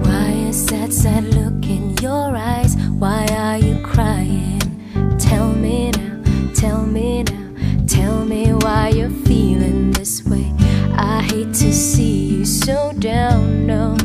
Why is that sad look in your eyes? Why are you crying? Tell me now, tell me now, tell me why you're feeling this way. I hate to see you so down, no,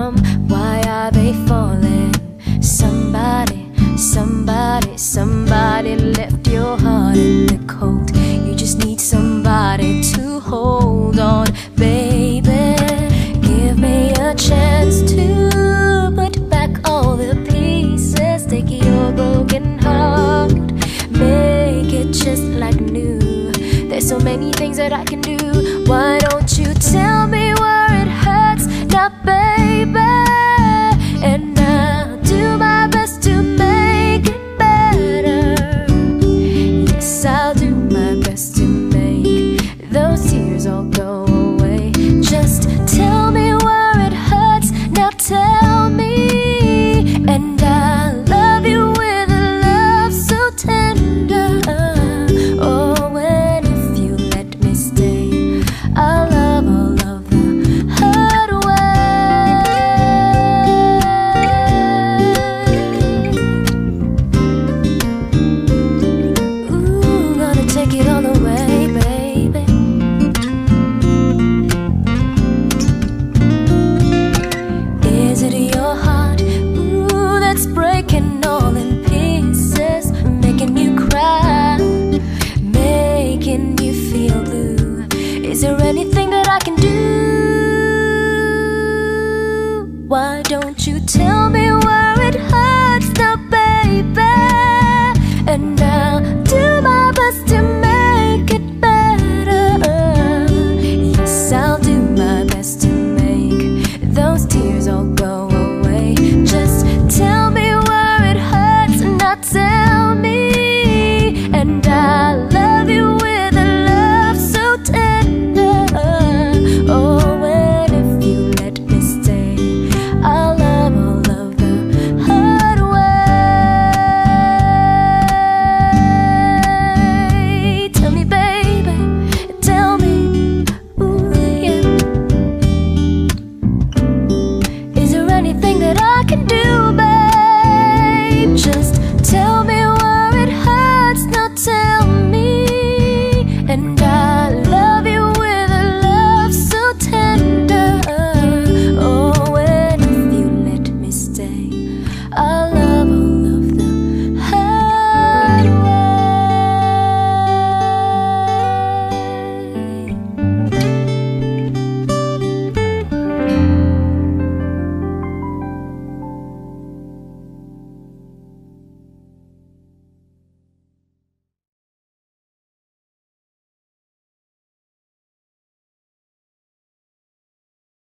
from? Why are they falling? Somebody, somebody, somebody left your heart in the cold. You just need somebody to hold on, baby. Give me a chance to put back all the pieces. Take your broken heart, make it just like new. There's so many things that I can do. Why don't you tell me where it hurts now, baby? Is there anything that I can do? Why don't you tell me